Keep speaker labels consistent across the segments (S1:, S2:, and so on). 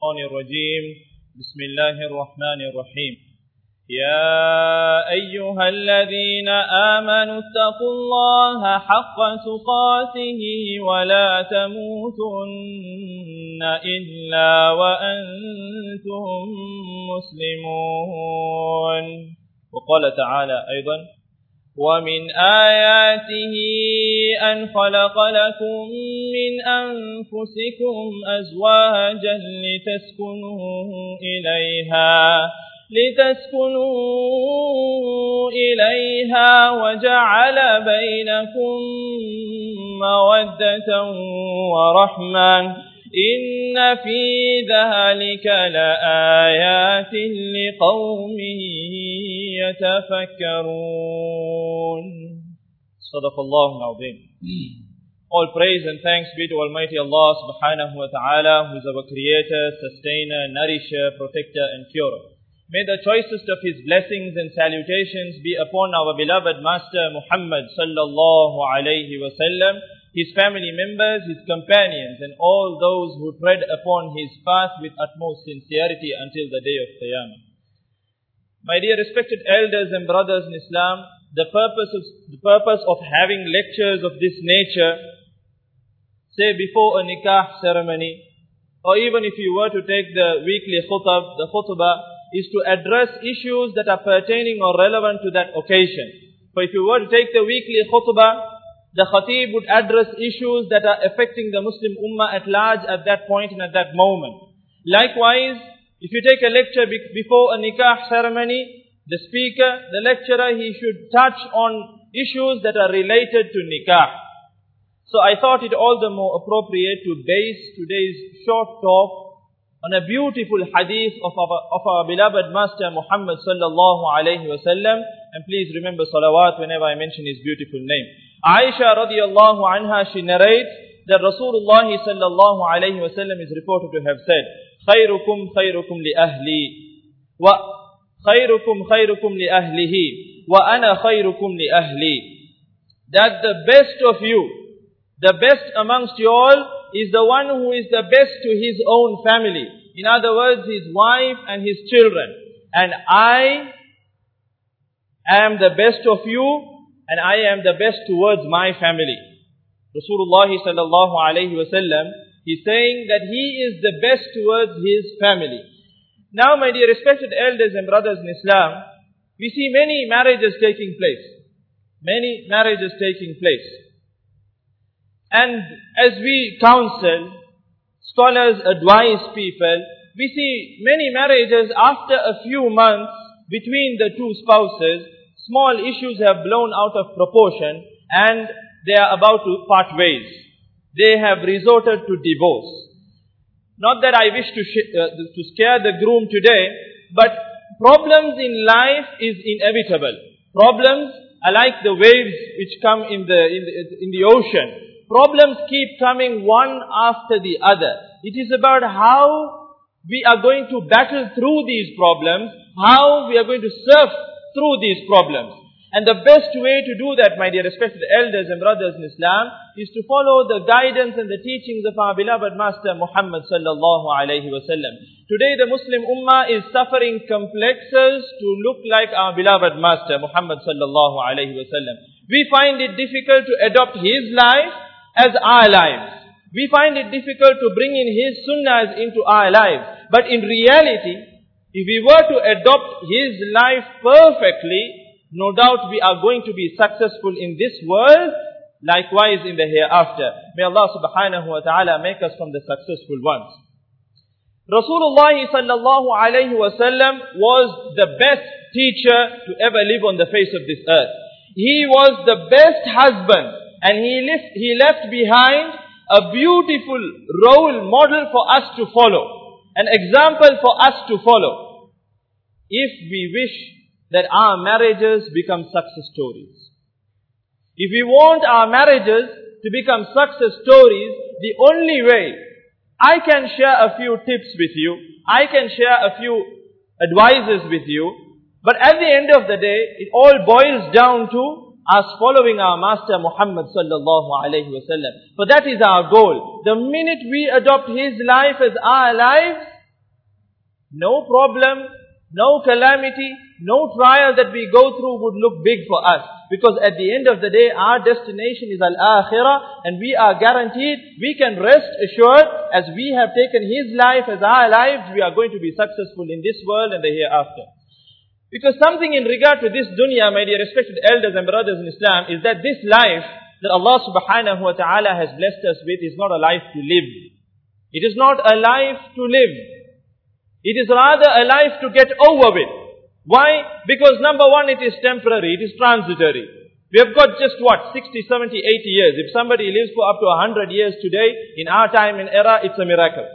S1: الشيطان الرجيم. بسم الله الرحمن الرحيم. يا أيها الذين آمنوا اتقوا الله حق تقاته ولا تموتن إلا وأنتم مسلمون. وقال تعالى أيضا ومن آياته أن خلق لكم من أنفسكم أزواجا لتسكنوا إليها لتسكنوا إليها وجعل بينكم مودة ورحمة إن في ذلك لآيات لقوم يتفكرون صدق الله العظيم All praise and thanks be to Almighty Allah subhanahu wa ta'ala who is our creator, sustainer, nourisher, protector and curer. May the choicest of His blessings and salutations be upon our beloved Master Muhammad sallallahu alayhi wa sallam, his family members, his companions and all those who tread upon his path with utmost sincerity until the day of Qiyamah. My dear respected elders and brothers in Islam, the purpose of, the purpose of having lectures of this nature, say before a nikah ceremony, or even if you were to take the weekly khutab, the khutbah, is to address issues that are pertaining or relevant to that occasion. For if you were to take the weekly khutbah, the khatib would address issues that are affecting the Muslim ummah at large at that point and at that moment. Likewise, if you take a lecture before a nikah ceremony, the speaker, the lecturer, he should touch on issues that are related to nikah. So I thought it all the more appropriate to base today's short talk on a beautiful hadith of our, of our beloved Master Muhammad sallallahu alayhi wa sallam. And please remember salawat whenever I mention his beautiful name. Aisha radiallahu anha, she narrates that Rasulullah sallallahu alayhi wa sallam is reported to have said, خيركم خيركم لأهلي وخيركم خيركم لأهله وأنا خيركم لأهلي That the best of you, the best amongst you all is the one who is the best to his own family. In other words, his wife and his children. And I am the best of you and I am the best towards my family. Rasulullah sallallahu alayhi wa sallam, he's saying that he is the best towards his family. Now, my dear respected elders and brothers in Islam, we see many marriages taking place. Many marriages taking place. And as we counsel, scholars advise people, we see many marriages after a few months between the two spouses, small issues have blown out of proportion and they are about to part ways. They have resorted to divorce. Not that I wish to, uh, to scare the groom today, but problems in life is inevitable. Problems are like the waves which come in the, in the, in the ocean. Problems keep coming one after the other. It is about how we are going to battle through these problems, how we are going to surf through these problems. And the best way to do that, my dear respected elders and brothers in Islam, is to follow the guidance and the teachings of our beloved Master Muhammad sallallahu alayhi wasallam. Today the Muslim Ummah is suffering complexes to look like our beloved Master Muhammad sallallahu alayhi wasallam. We find it difficult to adopt his life as our lives. We find it difficult to bring in his sunnahs into our lives. But in reality, if we were to adopt his life perfectly, no doubt we are going to be successful in this world, likewise in the hereafter. May Allah subhanahu wa ta'ala make us from the successful ones. Rasulullah sallallahu alayhi wa was the best teacher to ever live on the face of this earth. He was the best husband and he left, he left behind a beautiful role model for us to follow. An example for us to follow. If we wish that our marriages become success stories. If we want our marriages to become success stories, the only way I can share a few tips with you, I can share a few advices with you, but at the end of the day, it all boils down to us following our Master Muhammad sallallahu alayhi wasallam. For that is our goal. The minute we adopt his life as our life, no problem, no calamity, no trial that we go through would look big for us. Because at the end of the day, our destination is Al-Akhirah and we are guaranteed, we can rest assured as we have taken His life as our lives, we are going to be successful in this world and the hereafter. Because something in regard to this dunya, my dear respected elders and brothers in Islam, is that this life that Allah subhanahu wa ta'ala has blessed us with is not a life to live. It is not a life to live. It is rather a life to get over with. Why? Because number one, it is temporary, it is transitory. We have got just what, 60, 70, 80 years. If somebody lives for up to 100 years today, in our time and era, it's a miracle.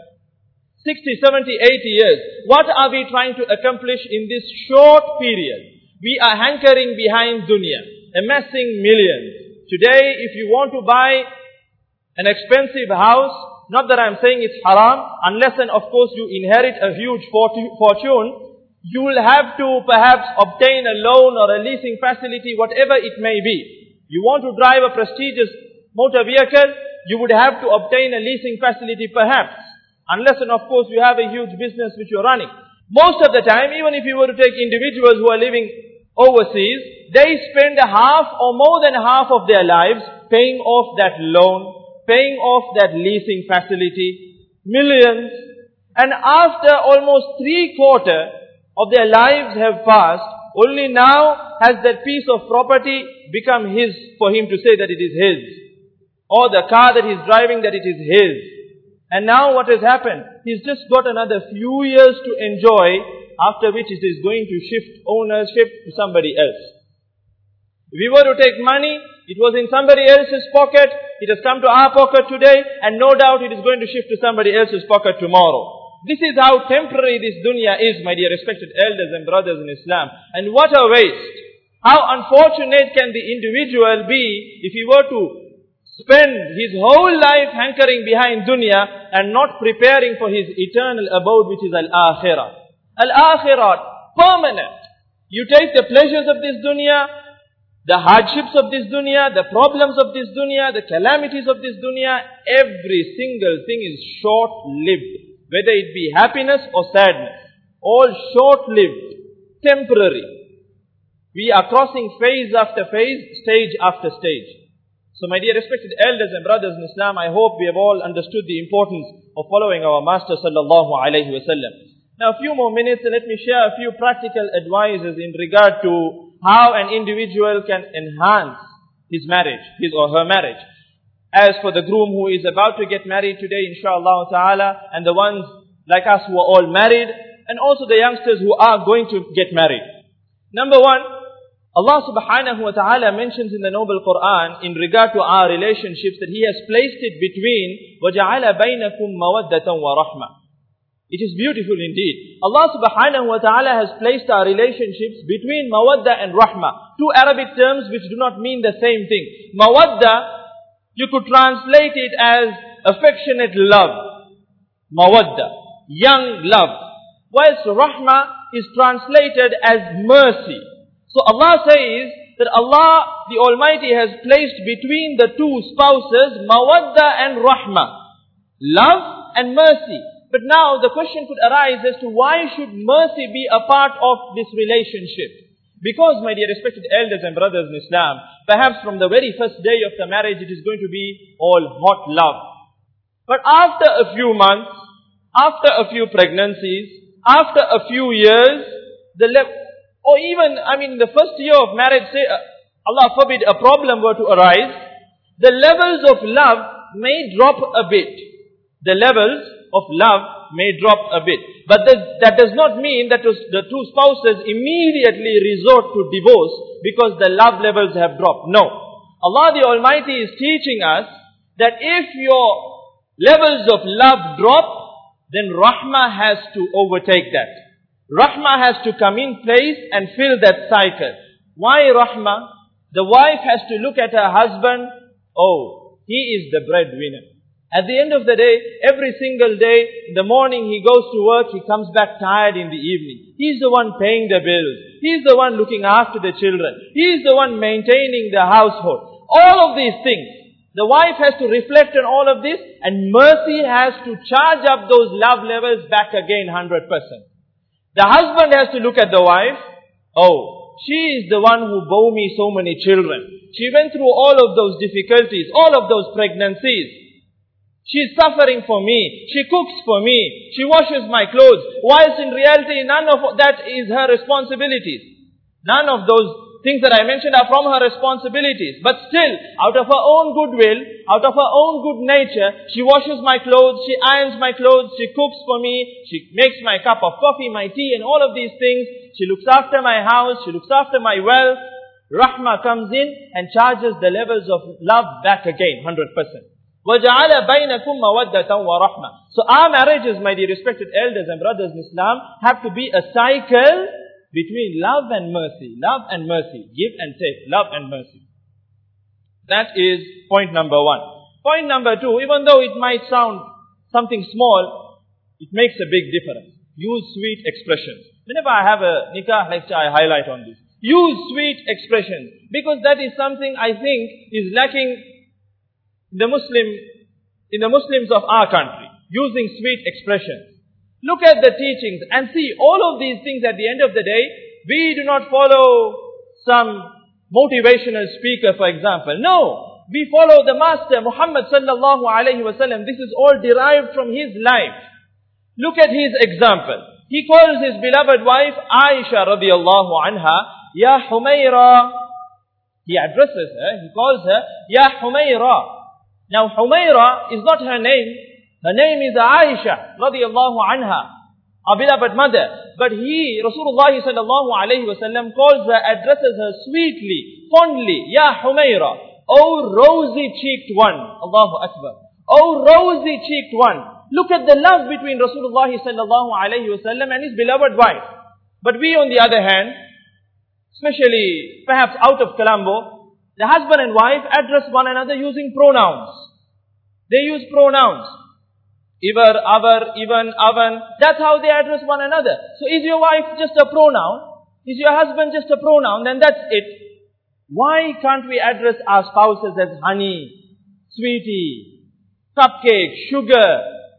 S1: 60, 70, 80 years. What are we trying to accomplish in this short period? We are hankering behind dunya, amassing millions. Today, if you want to buy an expensive house, not that I'm saying it's haram, unless and of course you inherit a huge fortune, you will have to perhaps obtain a loan or a leasing facility, whatever it may be. You want to drive a prestigious motor vehicle, you would have to obtain a leasing facility perhaps. Unless and of course you have a huge business which you're running. Most of the time, even if you were to take individuals who are living overseas, they spend a half or more than half of their lives paying off that loan, paying off that leasing facility, millions. And after almost three quarter of their lives have passed, only now has that piece of property become his for him to say that it is his. Or the car that he's driving that it is his. And now what has happened? He's just got another few years to enjoy, after which it is going to shift ownership to somebody else. If we were to take money, it was in somebody else's pocket, it has come to our pocket today, and no doubt it is going to shift to somebody else's pocket tomorrow. This is how temporary this dunya is, my dear respected elders and brothers in Islam. And what a waste. How unfortunate can the individual be if he were to spend his whole life hankering behind dunya and not preparing for his eternal abode which is al-akhirah. Al-akhirah, permanent. You take the pleasures of this dunya, the hardships of this dunya, the problems of this dunya, the calamities of this dunya, every single thing is short-lived. Whether it be happiness or sadness. All short-lived, temporary. We are crossing phase after phase, stage after stage. So my dear respected elders and brothers in Islam, I hope we have all understood the importance of following our Master sallallahu alayhi wasallam. Now a few more minutes and let me share a few practical advices in regard to how an individual can enhance his marriage, his or her marriage. As for the groom who is about to get married today, inshallah ta'ala, and the ones like us who are all married, and also the youngsters who are going to get married. Number one, Allah subhanahu wa ta'ala mentions in the noble Quran in regard to our relationships that He has placed it between وَجَعَلَ بَيْنَكُمْ مَوَدَّةً وَرَحْمَةً it is beautiful indeed. Allah subhanahu wa ta'ala has placed our relationships between mawadda and rahma. Two Arabic terms which do not mean the same thing. Mawadda, you could translate it as affectionate love. Mawadda, young love. Whilst rahma is translated as mercy. So Allah says that Allah, the Almighty, has placed between the two spouses mawadda and rahma. Love and mercy. But now the question could arise as to why should mercy be a part of this relationship? Because, my dear respected elders and brothers in Islam, perhaps from the very first day of the marriage it is going to be all hot love. But after a few months, after a few pregnancies, after a few years, the or even, I mean, the first year of marriage, say, uh, Allah forbid, a problem were to arise, the levels of love may drop a bit. The levels of love may drop a bit. But that, that does not mean that the two spouses immediately resort to divorce because the love levels have dropped. No. Allah the Almighty is teaching us that if your levels of love drop, then Rahmah has to overtake that. Rahmah has to come in place and fill that cycle. Why Rahmah? The wife has to look at her husband, oh, he is the breadwinner. At the end of the day, every single day, in the morning he goes to work, he comes back tired in the evening. He's the one paying the bills. He's the one looking after the children. He's the one maintaining the household. All of these things. The wife has to reflect on all of this and mercy has to charge up those love levels back again 100%. The husband has to look at the wife. Oh, she is the one who bore me so many children. She went through all of those difficulties, all of those pregnancies. She is suffering for me. She cooks for me. She washes my clothes. Whilst in reality, none of that is her responsibilities. None of those things that I mentioned are from her responsibilities. But still, out of her own goodwill, out of her own good nature, she washes my clothes, she irons my clothes, she cooks for me, she makes my cup of coffee, my tea, and all of these things. She looks after my house, she looks after my wealth. Rahma comes in and charges the levels of love back again, 100%. وَجَعَلَ بَيْنَكُمْ مَوَدَّةً وَرَحْمَةً So our marriages, my dear respected elders and brothers in Islam, have to be a cycle between love and mercy. Love and mercy. Give and take. Love and mercy. That is point number one. Point number two, even though it might sound something small, it makes a big difference. Use sweet expressions. Whenever I have a nikah lecture, I highlight on this. Use sweet expressions. Because that is something I think is lacking the Muslim, in the Muslims of our country, using sweet expressions. Look at the teachings and see all of these things at the end of the day, we do not follow some motivational speaker, for example. No, we follow the Master Muhammad sallallahu alayhi wasallam. This is all derived from his life. Look at his example. He calls his beloved wife Aisha radiallahu anha, Ya Humayra. He addresses her, he calls her Ya Humayra. Now Humaira is not her name. Her name is Aisha radiallahu anha, our beloved mother. But he, Rasulullah sallallahu alayhi wasallam, calls her, addresses her sweetly, fondly, Ya Humayra. O rosy-cheeked one. Allahu Akbar. O rosy-cheeked one. Look at the love between Rasulullah sallallahu alayhi wasallam and his beloved wife. But we on the other hand, especially perhaps out of Colombo, the husband and wife address one another using pronouns. They use pronouns. Ivar, avar, even, avan. That's how they address one another. So is your wife just a pronoun? Is your husband just a pronoun? Then that's it. Why can't we address our spouses as honey, sweetie, cupcake, sugar?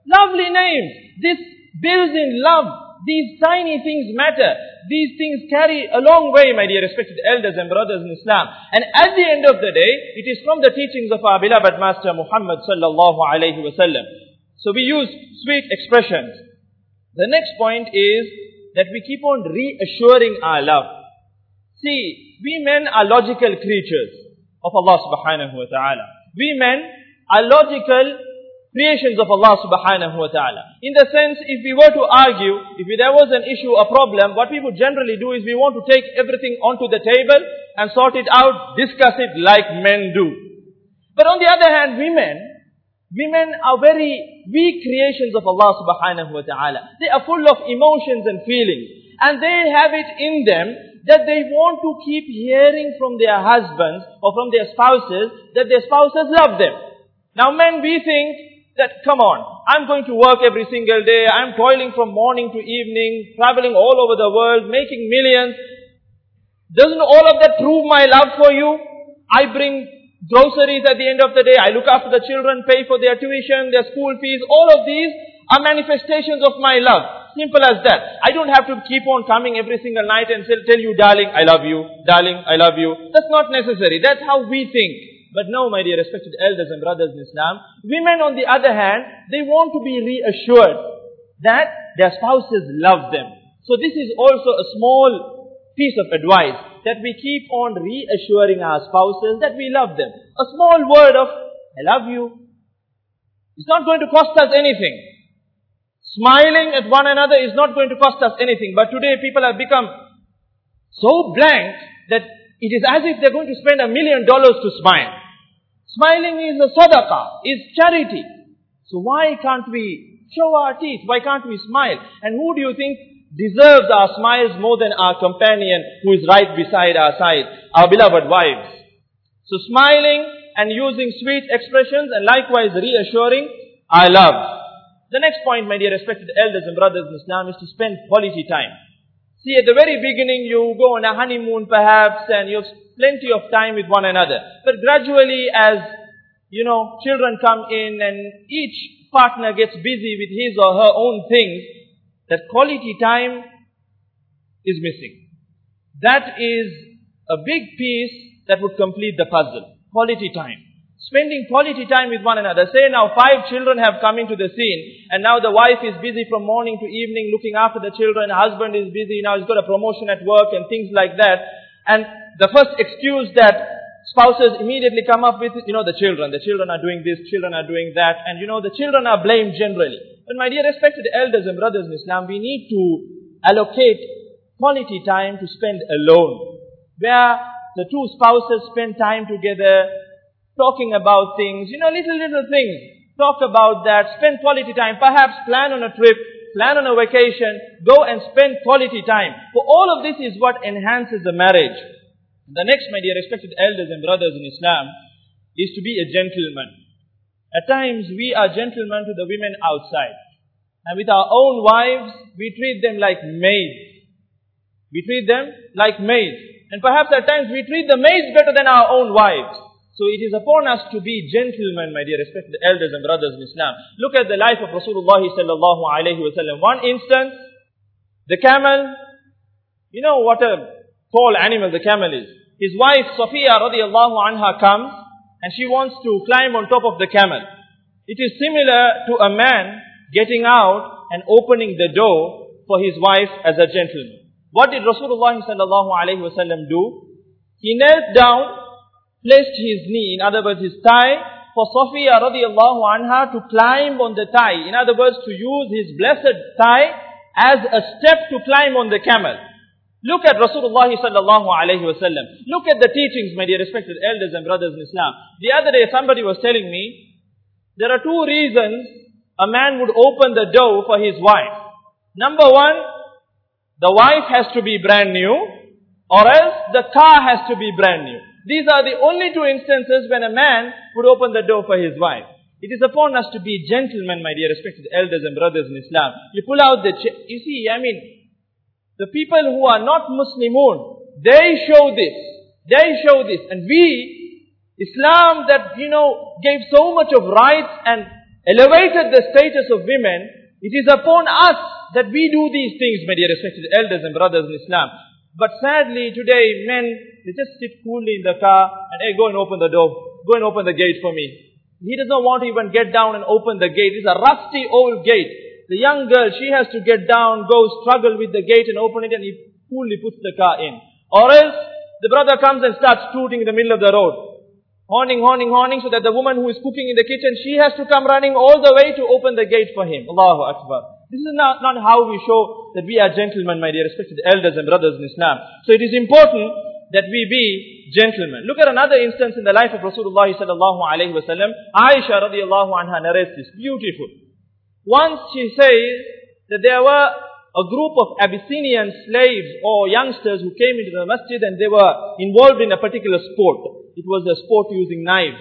S1: Lovely names. This builds in love. These tiny things matter. These things carry a long way, my dear respected elders and brothers in Islam. And at the end of the day, it is from the teachings of our beloved Master Muhammad sallallahu alayhi wasallam. So we use sweet expressions. The next point is that we keep on reassuring our love. See, we men are logical creatures of Allah subhanahu wa ta'ala. We men are logical creations of Allah subhanahu wa ta'ala. In the sense, if we were to argue, if there was an issue, a problem, what we would generally do is we want to take everything onto the table and sort it out, discuss it like men do. But on the other hand, women, women are very weak creations of Allah subhanahu wa ta'ala. They are full of emotions and feelings. And they have it in them that they want to keep hearing from their husbands or from their spouses that their spouses love them. Now men, we think that come on, I'm going to work every single day, I'm toiling from morning to evening, traveling all over the world, making millions. Doesn't all of that prove my love for you? I bring groceries at the end of the day, I look after the children, pay for their tuition, their school fees, all of these are manifestations of my love. Simple as that. I don't have to keep on coming every single night and tell you, darling, I love you, darling, I love you. That's not necessary. That's how we think. But no, my dear respected elders and brothers in Islam, women on the other hand, they want to be reassured that their spouses love them. So this is also a small piece of advice that we keep on reassuring our spouses that we love them. A small word of, I love you. It's not going to cost us anything. Smiling at one another is not going to cost us anything. But today people have become so blank that it is as if they're going to spend a million dollars to smile. Smiling is a sadaqah, is charity. So why can't we show our teeth? Why can't we smile? And who do you think deserves our smiles more than our companion who is right beside our side, our beloved wives? So smiling and using sweet expressions and likewise reassuring our love. The next point, my dear respected elders and brothers in Islam, is to spend quality time. See, at the very beginning, you go on a honeymoon perhaps, and you have plenty of time with one another. But gradually as, you know, children come in and each partner gets busy with his or her own things, that quality time is missing. That is a big piece that would complete the puzzle. Quality time. Spending quality time with one another. Say now five children have come into the scene and now the wife is busy from morning to evening looking after the children. Husband is busy. Now he's got a promotion at work and things like that. And the first excuse that spouses immediately come up with, you know, the children. The children are doing this, children are doing that. And you know, the children are blamed generally. But my dear respected elders and brothers in Islam, we need to allocate quality time to spend alone. Where the two spouses spend time together, talking about things, you know, little, little things. Talk about that, spend quality time, perhaps plan on a trip, plan on a vacation, go and spend quality time. For all of this is what enhances the marriage. The next, my dear respected elders and brothers in Islam, is to be a gentleman. At times, we are gentlemen to the women outside. And with our own wives, we treat them like maids. We treat them like maids. And perhaps at times we treat the maids better than our own wives. So it is upon us to be gentlemen, my dear respected elders and brothers in Islam. Look at the life of Rasulullah sallallahu alayhi wa sallam. One instance, the camel, you know what a tall animal the camel is. His wife Safiya radiallahu anha comes and she wants to climb on top of the camel. It is similar to a man getting out and opening the door for his wife as a gentleman. What did Rasulullah sallallahu alayhi wa sallam do? He knelt down placed his knee, in other words his thigh, for Safiya radiallahu anha to climb on the thigh. In other words, to use his blessed thigh as a step to climb on the camel. Look at Rasulullah sallallahu alayhi wasallam. Look at the teachings, my dear respected elders and brothers in Islam. The other day somebody was telling me, there are two reasons a man would open the door for his wife. Number one, the wife has to be brand new, or else the car has to be brand new. These are the only two instances when a man would open the door for his wife. It is upon us to be gentlemen, my dear respected elders and brothers in Islam. You pull out the, you see, I mean, the people who are not Muslimun, they show this. They show this. And we, Islam that, you know, gave so much of rights and elevated the status of women, it is upon us that we do these things, my dear respected elders and brothers in Islam. But sadly, today, men they just sit coolly in the car and, hey, go and open the door. Go and open the gate for me. He does not want to even get down and open the gate. It's a rusty old gate. The young girl, she has to get down, go struggle with the gate and open it and he coolly puts the car in. Or else, the brother comes and starts tooting in the middle of the road. Horning, horning, horning, so that the woman who is cooking in the kitchen, she has to come running all the way to open the gate for him. Allahu Akbar. This is not, not how we show that we are gentlemen, my dear respected elders and brothers in Islam. So it is important that we be gentlemen. Look at another instance in the life of Rasulullah sallallahu alayhi wa sallam. Aisha radiallahu anha narrates this. Beautiful. Once she says that there were a group of Abyssinian slaves or youngsters who came into the masjid and they were involved in a particular sport. It was a sport using knives.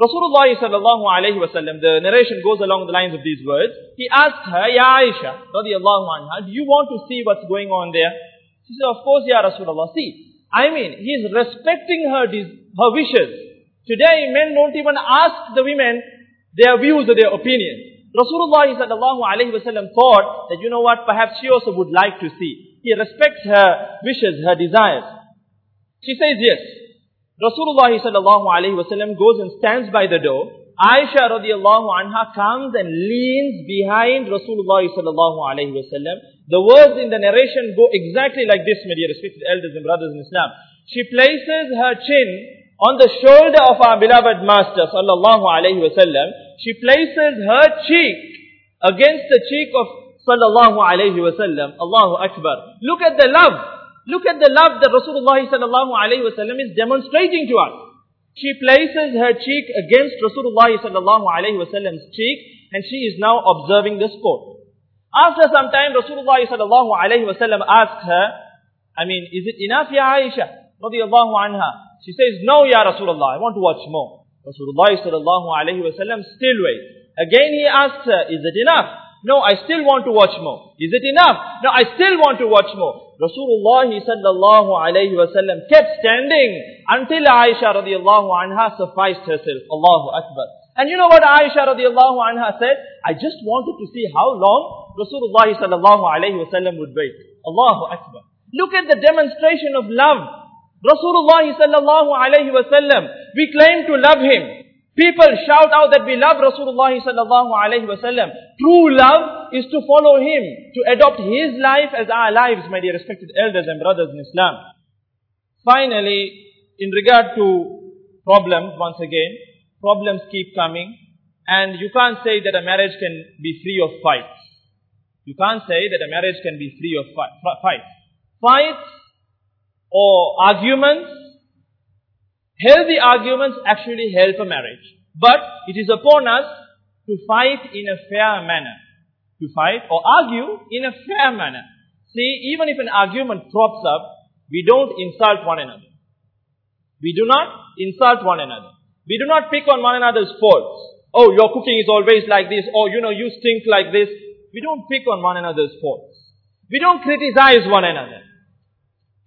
S1: Rasulullah sallallahu alayhi wa sallam, the narration goes along the lines of these words. He asked her, Ya Aisha, radiallahu anha, do you want to see what's going on there? She said, of course, Ya Rasulullah. See, I mean, he is respecting her, her wishes. Today, men don't even ask the women their views or their opinions. Rasulullah sallallahu alayhi wasallam thought that, you know what, perhaps she also would like to see. He respects her wishes, her desires. She says yes. Rasulullah sallallahu alayhi wasallam goes and stands by the door. Aisha radiallahu anha comes and leans behind Rasulullah sallallahu alayhi wasallam the words in the narration go exactly like this, my dear respected elders and brothers in Islam. She places her chin on the shoulder of our beloved Master sallallahu alaihi wasallam. She places her cheek against the cheek of sallallahu alaihi wasallam. Allahu Akbar. Look at the love. Look at the love that Rasulullah wasallam is demonstrating to us. She places her cheek against Rasulullah cheek and she is now observing the sport. After some time, Rasulullah sallallahu alayhi wa sallam asked her, I mean, is it enough, Ya Aisha? Anha. She says, no, Ya Rasulullah, I want to watch more. Rasulullah sallallahu alayhi wa sallam still waits. Again he asks her, is it enough? No, I still want to watch more. Is it enough? No, I still want to watch more. Rasulullah sallallahu alayhi wa sallam kept standing until Aisha radiallahu anha sufficed herself. Allahu Akbar. And you know what Aisha radiallahu anha said? I just wanted to see how long Rasulullah sallallahu alayhi wa sallam would wait. Allahu Akbar. Look at the demonstration of love. Rasulullah sallallahu alayhi wasallam, we claim to love him. People shout out that we love Rasulullah sallallahu alayhi wasallam. True love is to follow him, to adopt his life as our lives, my dear respected elders and brothers in Islam. Finally, in regard to problems, once again, problems keep coming, and you can't say that a marriage can be free of fights. You can't say that a marriage can be free of fights. Fights or arguments, healthy arguments actually help a marriage. But it is upon us to fight in a fair manner. To fight or argue in a fair manner. See, even if an argument crops up, we don't insult one another. We do not insult one another. We do not pick on one another's faults. Oh, your cooking is always like this. Oh, you know, you stink like this. We don't pick on one another's faults. We don't criticize one another.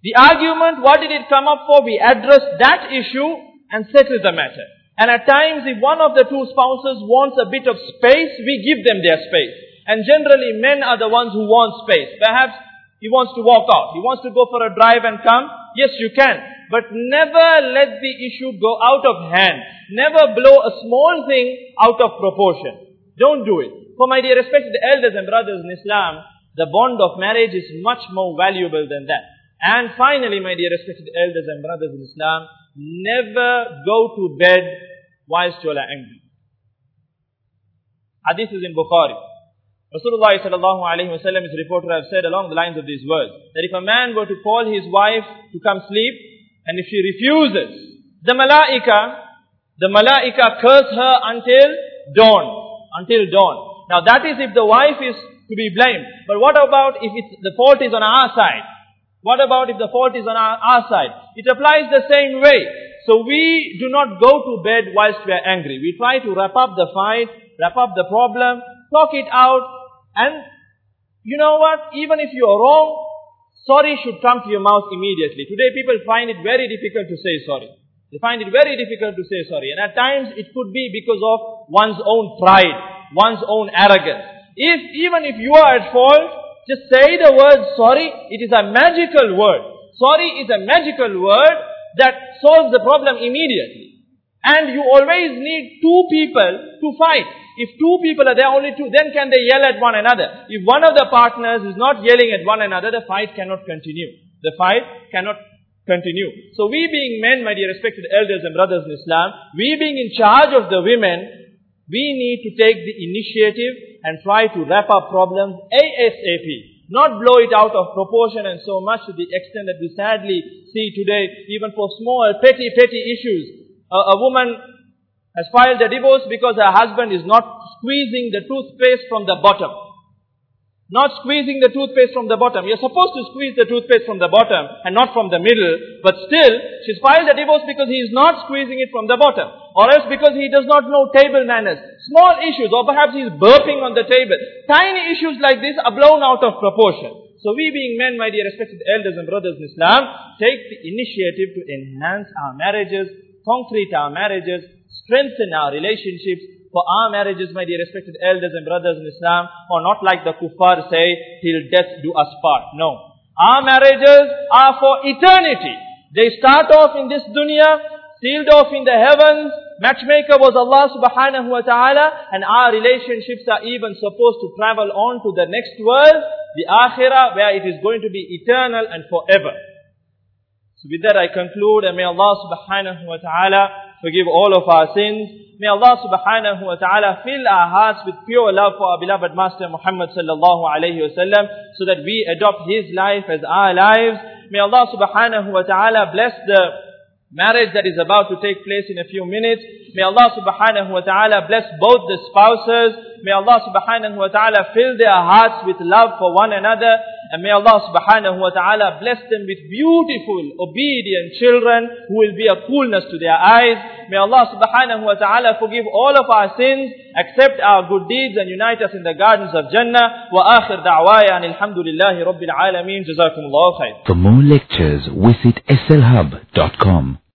S1: The argument, what did it come up for? We address that issue and settle the matter. And at times, if one of the two spouses wants a bit of space, we give them their space. And generally, men are the ones who want space. Perhaps he wants to walk out. He wants to go for a drive and come. Yes, you can. But never let the issue go out of hand. Never blow a small thing out of proportion. Don't do it. For my dear respected elders and brothers in Islam, the bond of marriage is much more valuable than that. And finally, my dear respected elders and brothers in Islam, never go to bed whilst you are angry. Hadith is in Bukhari. Rasulullah sallallahu alayhi wa sallam is reported to have said along the lines of these words, that if a man were to call his wife to come sleep, and if she refuses, the malaika, the malaika curse her until dawn, until dawn. Now that is if the wife is to be blamed. But what about if the fault is on our side? What about if the fault is on our, our side? It applies the same way. So we do not go to bed whilst we are angry. We try to wrap up the fight, wrap up the problem, talk it out, and you know what? Even if you are wrong, sorry should come to your mouth immediately. Today people find it very difficult to say sorry. They find it very difficult to say sorry. And at times it could be because of one's own pride, one's own arrogance. If, even if you are at fault, just say the word sorry. It is a magical word. Sorry is a magical word that solves the problem immediately. And you always need two people to fight. If two people are there, only two, then can they yell at one another? If one of the partners is not yelling at one another, the fight cannot continue. The fight cannot continue. So we being men, my dear respected elders and brothers in Islam, we being in charge of the women, we need to take the initiative and try to wrap up problems ASAP. Not blow it out of proportion and so much to the extent that we sadly see today, even for small, petty, petty issues. A, a woman has filed a divorce because her husband is not squeezing the toothpaste from the bottom. Not squeezing the toothpaste from the bottom. You're supposed to squeeze the toothpaste from the bottom and not from the middle. But still, she's filed a divorce because he is not squeezing it from the bottom. Or else because he does not know table manners. Small issues. Or perhaps he's burping on the table. Tiny issues like this are blown out of proportion. So we being men, my dear respected elders and brothers in Islam, take the initiative to enhance our marriages, concrete our marriages, strengthen our relationships. For our marriages, my dear respected elders and brothers in Islam, are not like the kuffar say, till death do us part. No. Our marriages are for eternity. They start off in this dunya, sealed off in the heavens. Matchmaker was Allah subhanahu wa ta'ala, and our relationships are even supposed to travel on to the next world, the akhirah, where it is going to be eternal and forever. So with that I conclude, and may Allah subhanahu wa ta'ala forgive all of our sins. May Allah subhanahu wa ta'ala fill our hearts with pure love for our beloved Master Muhammad sallallahu alayhi wa sallam, so that we adopt his life as our lives. May Allah subhanahu wa ta'ala bless the marriage that is about to take place in a few minutes. May Allah subhanahu wa ta'ala bless both the spouses. May Allah subhanahu wa ta'ala fill their hearts with love for one another. And may Allah subhanahu wa ta'ala bless them with beautiful, obedient children who will be a coolness to their eyes. May Allah subhanahu wa ta'ala forgive all of our sins, accept our good deeds and unite us in the gardens of Jannah. Wa akhir da'waya and alhamdulillahi rabbil alameen. Jazakumullahu khair.
S2: For more lectures, visit slhub.com.